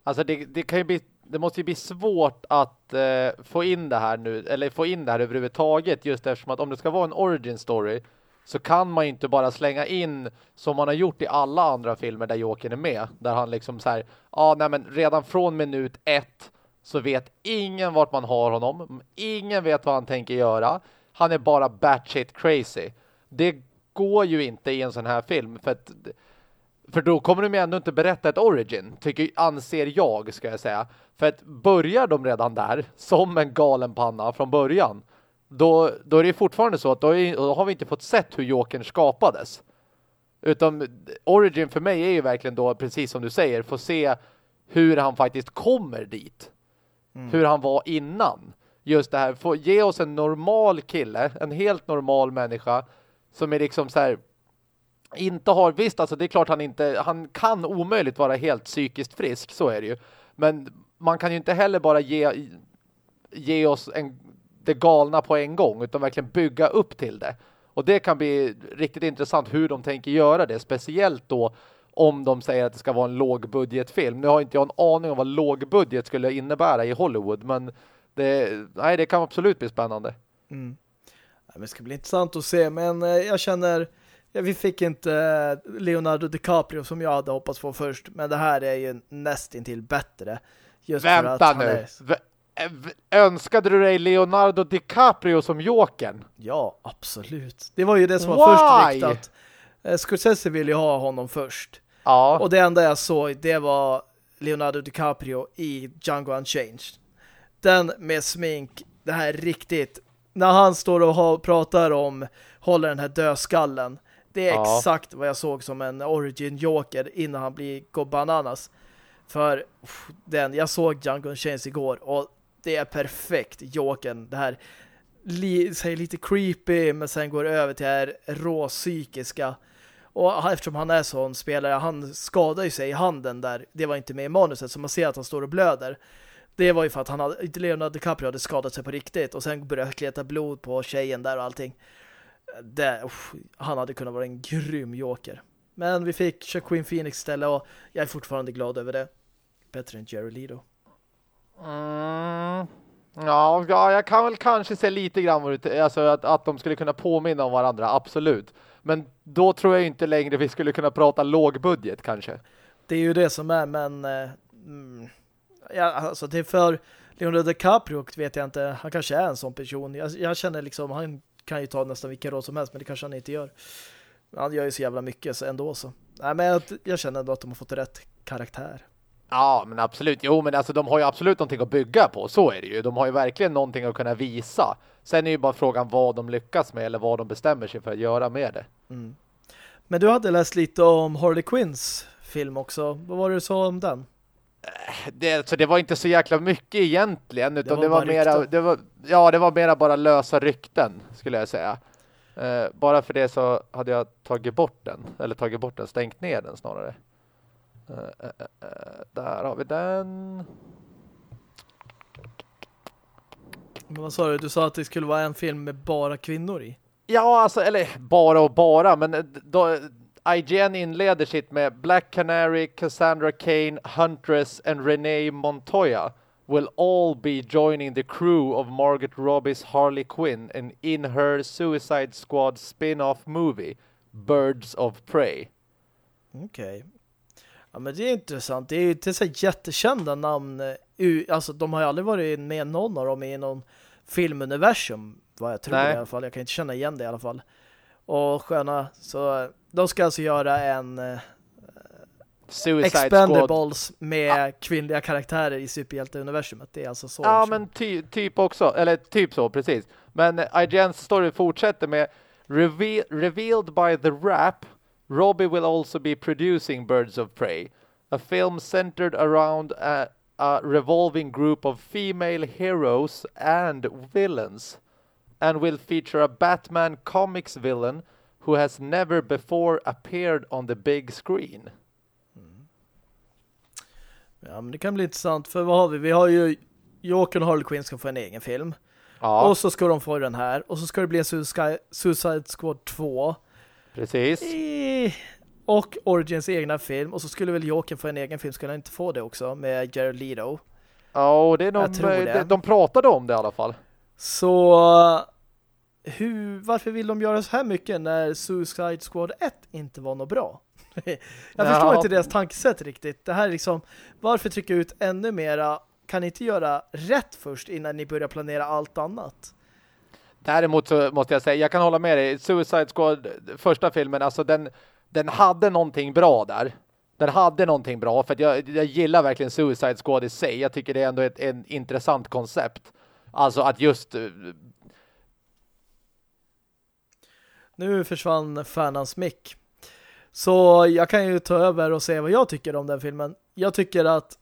Alltså det, det kan ju bli det måste ju bli svårt att eh, få in det här nu, eller få in det här överhuvudtaget just eftersom att om det ska vara en origin story så kan man ju inte bara slänga in som man har gjort i alla andra filmer där Jokern är med. Där han liksom så här, ja ah, nej men redan från minut ett så vet ingen vart man har honom. Ingen vet vad han tänker göra. Han är bara batshit crazy. Det går ju inte i en sån här film för att för då kommer de ju ändå inte berätta ett origin, tycker, anser jag, ska jag säga. För att börjar de redan där, som en galen panna från början, då, då är det fortfarande så att då, är, då har vi inte fått sett hur Jokern skapades. Utan origin för mig är ju verkligen då, precis som du säger, få se hur han faktiskt kommer dit. Mm. Hur han var innan. Just det här, få ge oss en normal kille, en helt normal människa som är liksom så här inte har, visst alltså det är klart han inte, han kan omöjligt vara helt psykiskt frisk, så är det ju. Men man kan ju inte heller bara ge, ge oss en, det galna på en gång, utan verkligen bygga upp till det. Och det kan bli riktigt intressant hur de tänker göra det, speciellt då om de säger att det ska vara en lågbudgetfilm. Nu har inte jag en aning om vad lågbudget skulle innebära i Hollywood, men det, nej, det kan absolut bli spännande. Mm. Det ska bli intressant att se, men eh, jag känner vi fick inte eh, Leonardo DiCaprio som jag hade hoppats få först, men det här är ju nästintill bättre. Just Vänta nu! Är... Önskade du dig Leonardo DiCaprio som Jokern? Ja, absolut. Det var ju det som var först riktat. Eh, Scorsese ville ju ha honom först. Ja. Och det enda jag såg, det var Leonardo DiCaprio i Django Unchanged. Den med smink, det här riktigt. När han står och pratar om, håller den här dödskallen. Det är ja. exakt vad jag såg som en origin joker innan han blir går bananas. För den, jag såg Django Unchained igår och det är perfekt jokern. Det här li, säger lite creepy men sen går över till det här råpsykiska. Och eftersom han är sån spelare, han skadar ju sig i handen där. Det var inte med i manuset så man ser att han står och blöder. Det var ju för att han hade, Leonardo DiCaprio hade skadat sig på riktigt och sen började kleta blod på tjejen där och allting. Det, uff, han hade kunnat vara en grym joker. Men vi fick Queen Phoenix istället och jag är fortfarande glad över det. Bättre än Jerry Lido. Mm. Ja, ja, jag kan väl kanske se lite grann alltså att, att de skulle kunna påminna om varandra, absolut. Men då tror jag inte längre vi skulle kunna prata lågbudget kanske. Det är ju det som är, men eh, mm, ja, alltså det är för Leonardo DiCaprio vet jag inte, han kanske är en sån person. Jag, jag, känner liksom, han kan ju ta nästan vilken roll som helst, men det kanske han inte gör. Han gör ju så jävla mycket så ändå så. Nej, men jag, jag känner ändå att de har fått rätt karaktär. Ja, men absolut. Jo, men alltså de har ju absolut någonting att bygga på. Så är det ju. De har ju verkligen någonting att kunna visa. Sen är ju bara frågan vad de lyckas med eller vad de bestämmer sig för att göra med det. Mm. Men du hade läst lite om Harley Quinns film också. Vad var det du sa om den? Det, så det var inte så jäkla mycket egentligen utan det var, det var mera det var, ja det var mera bara lösa rykten skulle jag säga. Eh, bara för det så hade jag tagit bort den eller tagit bort den, stängt ner den snarare. Uh, uh, uh, där har vi den. Men vad sa du? Du sa att det skulle vara en film med bara kvinnor i. Ja, alltså, eller bara och bara, men då, IGN inleder sitt med Black Canary, Cassandra Kane, Huntress and Renee Montoya will all be joining the crew of Margaret Robbie's Harley Quinn and in her Suicide Squad spin-off movie Birds of Prey. Okej. Okay. Ja, men det är intressant. Det är ju inte så jättekända namn. Eh, alltså, de har ju aldrig varit med någon av dem i någon filmuniversum, vad jag tror Nej. i alla fall. Jag kan inte känna igen det i alla fall. Och sköna, så de ska alltså göra en uh, Suicide Expendables Squad. med ja. kvinnliga karaktärer i superhjälteuniversumet. Det är alltså så. Ja, men ty typ också. Eller typ så, precis. Men IGN's story fortsätter med Reve Revealed by the Rap Robbie will also be producing Birds of Prey, a film centered around a, a revolving group of female heroes and villains, and will feature a Batman comics villain who has never before appeared on the big screen. Mm. Ja, men det kan bli intressant, för vad har vi? Vi har ju Joker och Harley Quinn ska få en egen film. Ja. Och så ska de få den här. Och så ska det bli Suicide Squad 2. Precis. Och Origins egna film. Och så skulle väl Joker få en egen film. Skulle han inte få det också med Jared Leto? Ja, och det är de, de, de pratade om det i alla fall. Så hur, varför vill de göra så här mycket när Suicide Squad 1 inte var något bra? [laughs] Jag ja. förstår inte deras tankesätt riktigt. Det här är liksom, varför trycka ut ännu mera? Kan ni inte göra rätt först innan ni börjar planera allt annat? Däremot så måste jag säga, jag kan hålla med dig. Suicide Squad, första filmen, alltså den, den hade någonting bra där. Den hade någonting bra, för jag, jag gillar verkligen Suicide Squad i sig. Jag tycker det är ändå ett en intressant koncept. Alltså att just... Eh, nu försvann fanans mick. Så jag kan ju ta över och säga vad jag tycker om den filmen. Jag tycker att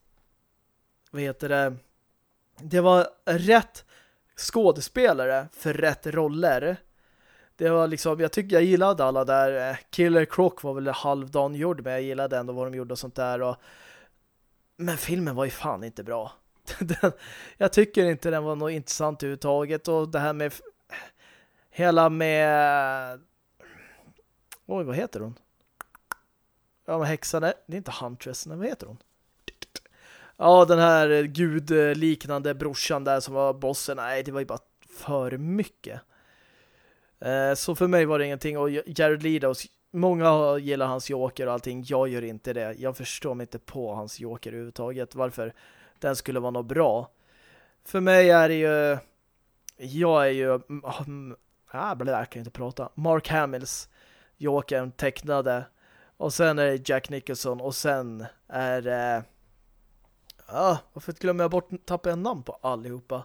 vad heter det det var rätt skådespelare för rätt roller. Det var liksom, jag tycker jag gillade alla där. Eh, Killer Croc var väl halvdan gjord, men jag gillade ändå vad de gjorde och sånt där. Och... Men filmen var ju fan inte bra. [laughs] den, jag tycker inte den var något intressant överhuvudtaget. Och det här med hela med... Oj, vad heter hon? ja, men häxan är, det är inte Huntress, vad heter hon? Ja, den här eh, gudliknande brorsan där som var bossen. Nej, det var ju bara för mycket. Eh, så för mig var det ingenting. Och Jared Leto, många gillar hans joker och allting. Jag gör inte det. Jag förstår mig inte på hans joker överhuvudtaget. Varför den skulle vara något bra. För mig är det ju... Jag är ju... Ah, ah jag kan inte prata. Mark Hamills Jokern tecknade. Och sen är det Jack Nicholson. Och sen är det... Ah, varför glömmer jag bort tappa en namn på allihopa?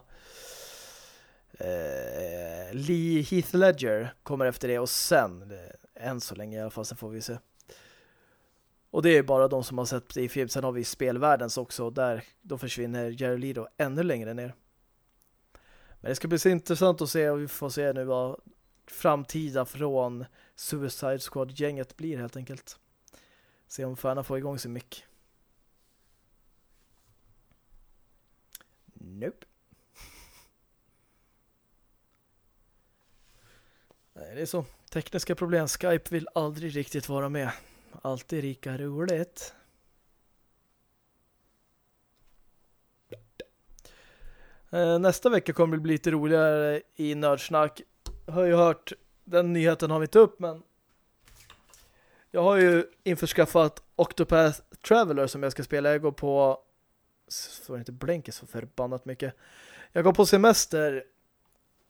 Eh, Lee Heath Ledger kommer efter det och sen eh, än så länge i alla fall, sen får vi se. Och det är bara de som har sett det i film. Sen har vi spelvärldens också och där då försvinner Jerry Lido ännu längre ner. Men det ska bli så intressant att se och vi får se nu vad framtida från Suicide Squad-gänget blir helt enkelt. Se om Färna får igång sin mycket. Nope. Nej, det är så. Tekniska problem. Skype vill aldrig riktigt vara med. Alltid rika roligt. Eh, nästa vecka kommer det bli lite roligare i Nördsnack. Jag har ju hört, den nyheten har vi inte upp, men jag har ju införskaffat Octopath Traveler som jag ska spela. Jag går på så inte blänker så förbannat mycket. Jag går på semester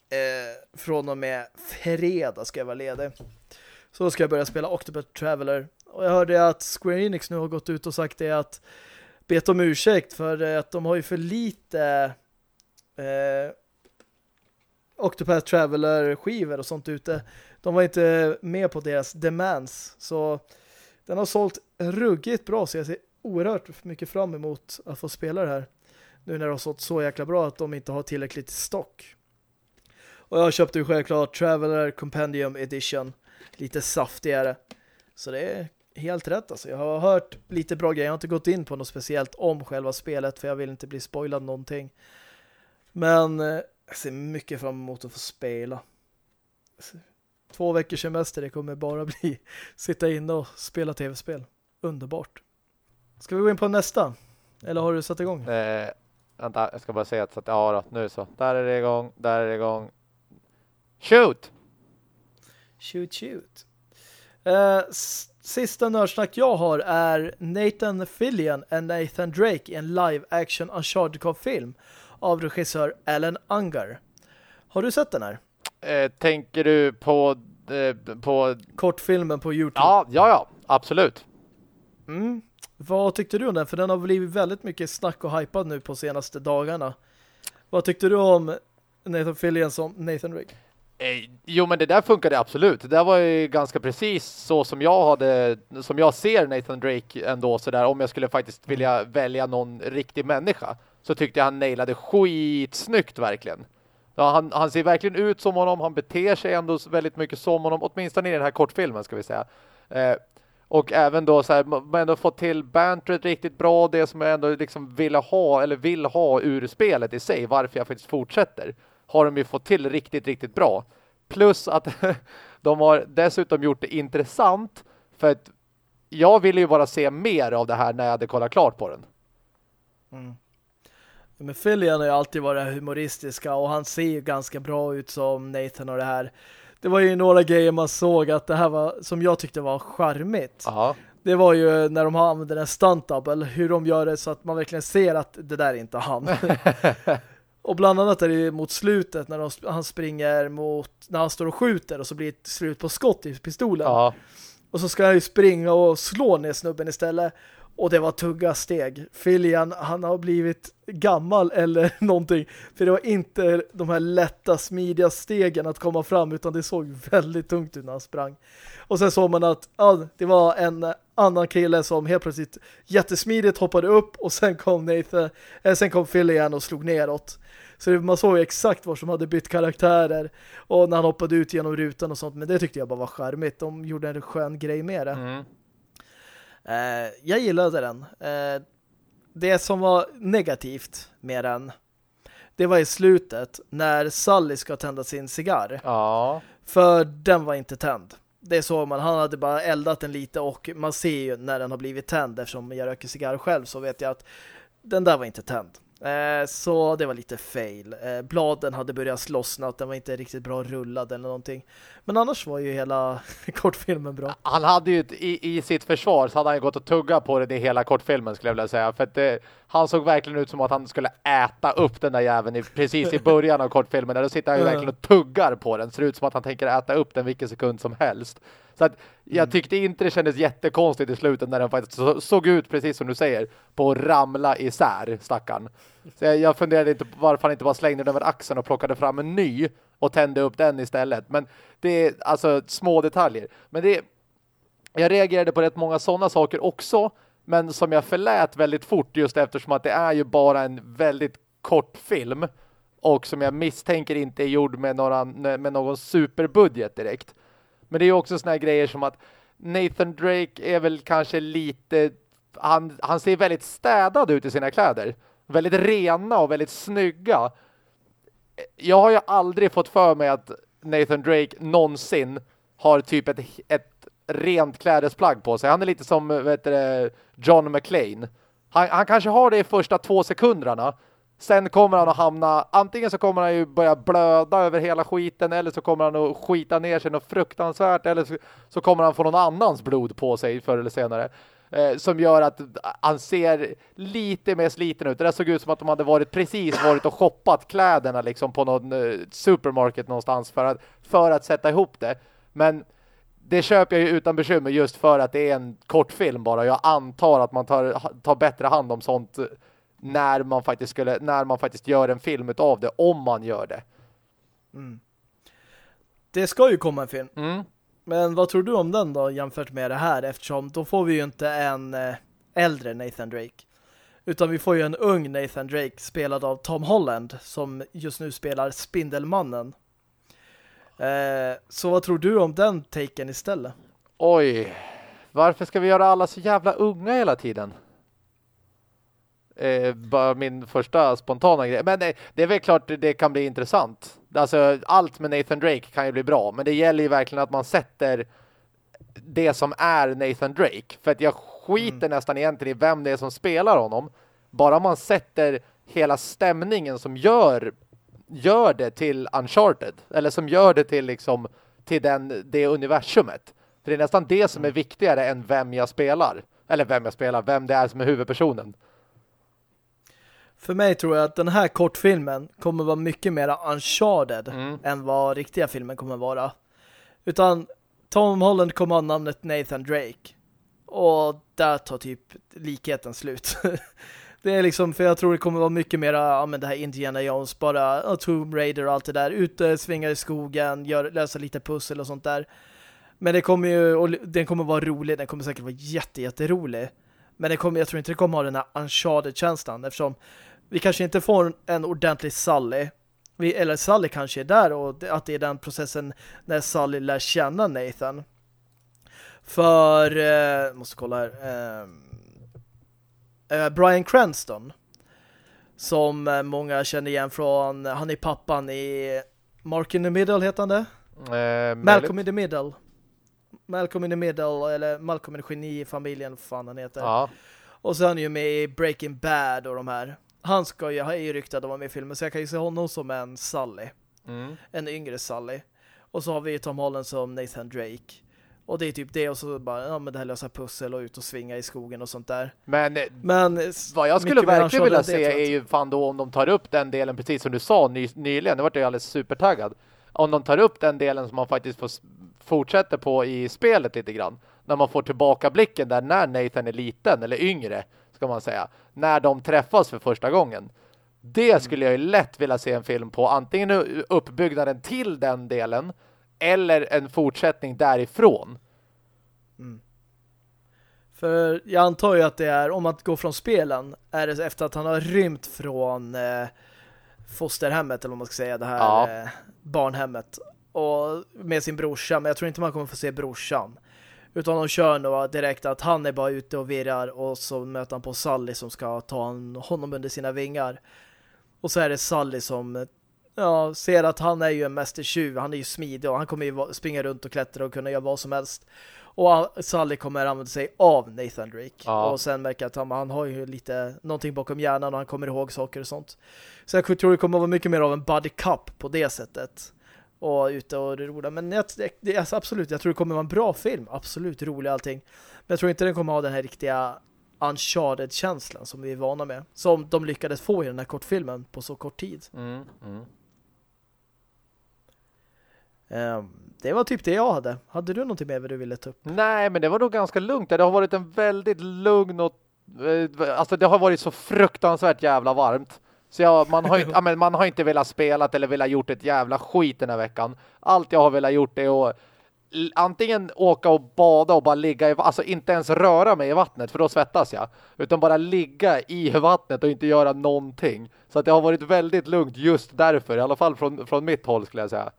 eh, från och med fredag ska jag vara ledig. Så då ska jag börja spela Octopath Traveler. Och jag hörde att Square Enix nu har gått ut och sagt det att bet om ursäkt för att de har ju för lite eh, Octopath Traveler skivor och sånt ute. De var inte med på deras demands. Så den har sålt ruggigt bra så jag ser oerhört mycket fram emot att få spela det här. Nu när det har sått så jäkla bra att de inte har tillräckligt stock. Och jag köpte ju självklart Traveler Compendium Edition. Lite saftigare. Så det är helt rätt alltså. Jag har hört lite bra grejer. Jag har inte gått in på något speciellt om själva spelet för jag vill inte bli spoilad någonting. Men eh, jag ser mycket fram emot att få spela. Två veckors semester, det kommer bara [laughs] bli sitta inne och spela tv-spel. Underbart. Ska vi gå in på nästa? Eller har du satt igång? Eh, vänta, jag ska bara säga att ja då, nu så. Där är det igång, där är det igång. Shoot! Shoot, shoot. Eh, sista nördsnack jag har är Nathan Fillion och Nathan Drake i en live-action Uncharted-film av regissör Alan Ungar. Har du sett den här? Eh, tänker du på, eh, på... Kortfilmen på Youtube? Ja, ja, ja. Absolut. Mm. Vad tyckte du om den? För den har blivit väldigt mycket snack och hypad nu på senaste dagarna. Vad tyckte du om Nathan Fillion som Nathan Drake? Eh, jo, men det där funkade absolut. Det där var ju ganska precis så som jag hade, som jag ser Nathan Drake ändå sådär. Om jag skulle faktiskt vilja välja någon riktig människa så tyckte jag han nailade skitsnyggt verkligen. Ja, han, han ser verkligen ut som honom. Han beter sig ändå väldigt mycket som honom. Åtminstone i den här kortfilmen ska vi säga. Eh, och även då så här, man ändå fått till bantret riktigt bra. Det som jag ändå liksom ville ha eller vill ha ur spelet i sig. Varför jag faktiskt fortsätter. Har de ju fått till riktigt, riktigt bra. Plus att [laughs] de har dessutom gjort det intressant. För att jag ville ju bara se mer av det här när jag hade kollat klart på den. Mm. Men Fillian har ju alltid varit humoristiska och han ser ju ganska bra ut som Nathan och det här. Det var ju några grejer man såg att det här var, som jag tyckte var charmigt. Aha. Det var ju när de använder en stunt double, hur de gör det så att man verkligen ser att det där är inte han. [laughs] och bland annat är det mot slutet när de, han springer mot, när han står och skjuter och så blir det slut på skott i pistolen. Aha. Och så ska han ju springa och slå ner snubben istället. Och det var tugga steg. Filian, han har blivit gammal eller [laughs] någonting. För det var inte de här lätta, smidiga stegen att komma fram utan det såg väldigt tungt ut när han sprang. Och sen såg man att ja, det var en annan kille som helt plötsligt jättesmidigt hoppade upp och sen kom Nathan, eh, sen kom Filian och slog neråt. Så man såg exakt var som hade bytt karaktärer och när han hoppade ut genom rutan och sånt. Men det tyckte jag bara var charmigt. De gjorde en skön grej med det. Mm. Eh, jag gillade den. Eh, det som var negativt med den det var i slutet när Sally ska tända sin cigarr. Ja. För den var inte tänd. Det såg man. Han hade bara eldat den lite och man ser ju när den har blivit tänd eftersom jag röker cigarr själv så vet jag att den där var inte tänd. Eh, så det var lite fail. Eh, bladen hade börjat lossna den var inte riktigt bra rullad eller någonting. Men annars var ju hela [laughs] kortfilmen bra. Han hade ju i, i sitt försvar så hade han gått och tugga på det i hela kortfilmen skulle jag vilja säga. För att det, han såg verkligen ut som att han skulle äta upp den där jäveln i, precis i början av kortfilmen. Där då sitter han ju verkligen och tuggar på den. Ser ut som att han tänker äta upp den vilken sekund som helst. Så att jag mm. tyckte inte det kändes jättekonstigt i slutet när den faktiskt såg ut, precis som du säger, på att ramla isär, stackarn. Så jag, jag funderade inte på varför han inte bara slängde den över axeln och plockade fram en ny och tände upp den istället. Men det är alltså små detaljer. Men det jag reagerade på rätt många sådana saker också, men som jag förlät väldigt fort just eftersom att det är ju bara en väldigt kort film och som jag misstänker inte är gjord med, några, med någon superbudget direkt. Men det är ju också såna här grejer som att Nathan Drake är väl kanske lite... Han, han ser väldigt städad ut i sina kläder. Väldigt rena och väldigt snygga. Jag har ju aldrig fått för mig att Nathan Drake någonsin har typ ett, ett rent klädesplagg på sig. Han är lite som eh, vet du, John McClane. Han, han kanske har det i första två sekunderna Sen kommer han att hamna, antingen så kommer han ju börja blöda över hela skiten eller så kommer han att skita ner sig något fruktansvärt eller så, så kommer han få någon annans blod på sig förr eller senare. Eh, som gör att han ser lite mer sliten ut. Det där såg ut som att de hade varit precis varit och shoppat kläderna liksom på någon eh, supermarket någonstans för att, för att sätta ihop det. Men det köper jag ju utan bekymmer just för att det är en kortfilm bara. Jag antar att man tar, tar bättre hand om sånt när man faktiskt skulle när man faktiskt gör en film av det om man gör det. Mm. Det ska ju komma en film. Mm. Men vad tror du om den då jämfört med det här eftersom då får vi ju inte en eh, äldre Nathan Drake. Utan vi får ju en ung Nathan Drake spelad av Tom Holland som just nu spelar Spindelmannen. Eh, så vad tror du om den taken istället? Oj, varför ska vi göra alla så jävla unga hela tiden? eh, bara min första spontana grej. Men det, det är väl klart det kan bli intressant. Alltså allt med Nathan Drake kan ju bli bra. Men det gäller ju verkligen att man sätter det som är Nathan Drake. För att jag skiter mm. nästan egentligen i vem det är som spelar honom. Bara man sätter hela stämningen som gör gör det till Uncharted. Eller som gör det till liksom till den, det universumet. För det är nästan det som är mm. viktigare än vem jag spelar. Eller vem jag spelar, vem det är som är huvudpersonen. För mig tror jag att den här kortfilmen kommer vara mycket mer uncharted mm. än vad riktiga filmen kommer vara. Utan Tom Holland kommer ha namnet Nathan Drake. Och där tar typ likheten slut. [laughs] det är liksom, för jag tror det kommer vara mycket mer, ja men det här Indiana Jones, bara uh, Tomb Raider och allt det där. Ute, svingar i skogen, gör, lösa lite pussel och sånt där. Men det kommer ju, och den kommer vara rolig, den kommer säkert vara jätte, jätterolig. Men det kommer, jag tror inte det kommer ha den här uncharted-känslan eftersom vi kanske inte får en ordentlig Sally. Vi, eller Sally kanske är där och att det är den processen när Sally lär känna Nathan. För, eh, måste kolla här, eh, Brian Cranston som eh, många känner igen från, han är pappan i Mark in the Middle heter han det? Eh, Malcolm in the Middle. Malcolm in the Middle eller Malcolm in the i familjen, fan han heter. Ja. Och så är han ju med i Breaking Bad och de här han ska ju, ha ju ryktad att vara med i filmen så jag kan ju se honom som en Sally. Mm. En yngre Sally. Och så har vi Tom Holland som Nathan Drake. Och det är typ det och så bara, ja men det här lösa pussel och ut och svinga i skogen och sånt där. Men, men vad jag skulle verkligen vilja se är ju fan då om de tar upp den delen precis som du sa ny, nyligen. Det vart jag alldeles supertaggad. Om de tar upp den delen som man faktiskt får fortsätta på i spelet lite grann. När man får tillbaka blicken där när Nathan är liten eller yngre ska man säga, när de träffas för första gången. Det skulle jag ju lätt vilja se en film på. Antingen uppbyggnaden till den delen eller en fortsättning därifrån. Mm. För jag antar ju att det är, om man går från spelen, är det efter att han har rymt från eh, fosterhemmet, eller om man ska säga det här ja. eh, barnhemmet. Och med sin brorsa, men jag tror inte man kommer få se brorsan. Utan de kör nog direkt att han är bara ute och virrar och så möter han på Sally som ska ta honom under sina vingar. Och så är det Sally som ja, ser att han är ju en mästertjuv. Han är ju smidig och han kommer ju springa runt och klättra och kunna göra vad som helst. Och Sally kommer använda sig av Nathan Drake. Ja. Och sen märker att han, han har ju lite någonting bakom hjärnan och han kommer ihåg saker och sånt. Så jag tror det kommer att vara mycket mer av en buddy cup på det sättet. Och ute och rola. Men jag, det, alltså absolut, jag tror det kommer vara en bra film. Absolut rolig allting. Men jag tror inte den kommer ha den här riktiga Uncharted-känslan som vi är vana med. Som de lyckades få i den här kortfilmen på så kort tid. Mm, mm. Um, det var typ det jag hade. Hade du någonting mer du ville ta upp? Nej, men det var nog ganska lugnt. Det har varit en väldigt lugn och eh, alltså det har varit så fruktansvärt jävla varmt. Så jag, man, har inte, [laughs] man har inte velat spela eller velat gjort ett jävla skit den här veckan. Allt jag har velat gjort är att antingen åka och bada och bara ligga i alltså inte ens röra mig i vattnet för då svettas jag. Utan bara ligga i vattnet och inte göra någonting. Så att det har varit väldigt lugnt just därför, i alla fall från, från mitt håll skulle jag säga.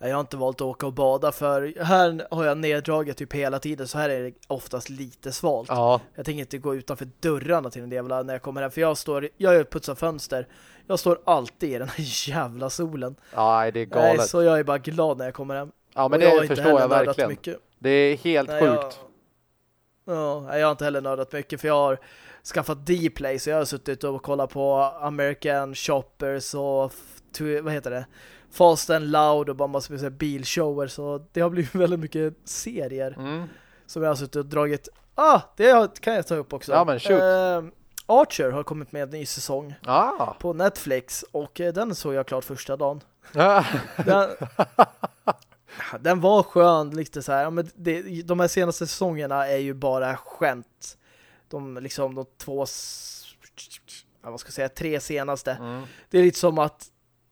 Jag har inte valt att åka och bada för här har jag neddraget typ hela tiden så här är det oftast lite svalt. Ja. Jag tänker inte gå utanför dörrarna till den jävla när jag kommer hem för jag står, jag putsar fönster. Jag står alltid i den här [laughs] jävla solen. Ja, det är galet. Nej, så jag är bara glad när jag kommer hem. Ja, men det jag förstår jag verkligen. Mycket. Det är helt Nej, sjukt. Jag, ja, jag har inte heller nördat mycket för jag har skaffat D-Play så jag har suttit och kollat på American Shoppers och vad heter det? Fast and Loud och bara massa säga, bilshower så det har blivit [laughs] väldigt mycket serier mm. som jag har suttit och dragit Ah, det kan jag ta upp också. Ja, men shoot. Uh, Archer har kommit med en ny säsong ah. på Netflix och uh, den såg jag klart första dagen. [laughs] den, den var skön, lite så här. men det, de här senaste säsongerna är ju bara skämt. De liksom de två vad ska jag säga, tre senaste. Mm. Det är lite som att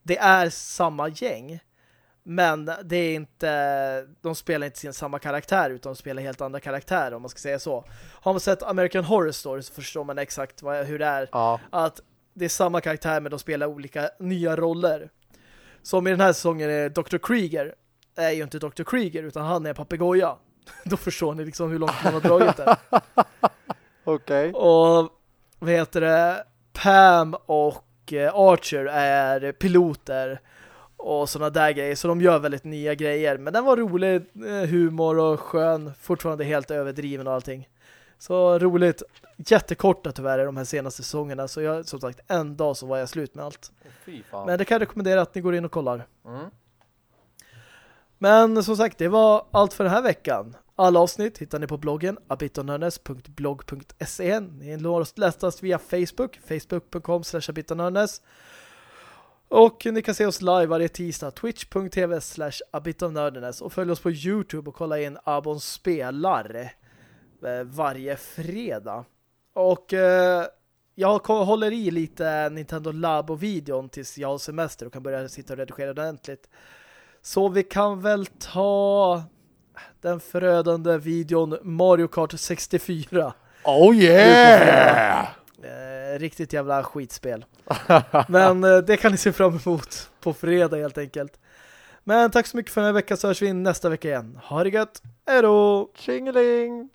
det är samma gäng men det är inte de spelar inte sin samma karaktär utan de spelar helt andra karaktärer om man ska säga så. Har man sett American Horror Story så förstår man exakt vad, hur det är. Ja. Att det är samma karaktär men de spelar olika nya roller. Som i den här säsongen är Dr. Krieger är ju inte Dr. Krieger utan han är papegoja. [laughs] Då förstår ni liksom hur långt man har dragit det. [laughs] Okej. Okay. Och vad heter det? Pam och eh, Archer är piloter och sådana där grejer. Så de gör väldigt nya grejer. Men den var rolig, eh, humor och skön. Fortfarande helt överdriven och allting. Så roligt. Jättekorta tyvärr de här senaste säsongerna. Så jag, som sagt, en dag så var jag slut med allt. Men det kan jag rekommendera att ni går in och kollar. Mm. Men som sagt, det var allt för den här veckan. Alla avsnitt hittar ni på bloggen abitonörnes.blog.se Ni når lästas via Facebook, facebook.com slash abitonörnes. Och ni kan se oss live varje tisdag, twitch.tv slash abitonördenes och följ oss på Youtube och kolla in Abon spelar eh, varje fredag. Och eh, jag håller i lite Nintendo Labo-videon tills jag har semester och kan börja sitta och redigera ordentligt. Så vi kan väl ta den förödande videon Mario Kart 64. Oh yeah! Eh, riktigt jävla skitspel. [laughs] Men eh, det kan ni se fram emot på fredag helt enkelt. Men tack så mycket för den här veckan så hörs vi nästa vecka igen. Ha det gött. Hej då! Tjingeling!